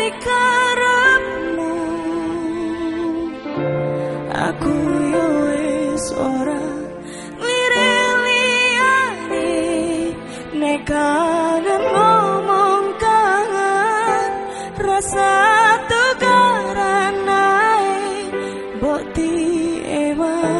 di karepmu Aku yo wis ora lirih-lirih ngomong kangen rasa tukaran naik Bok emang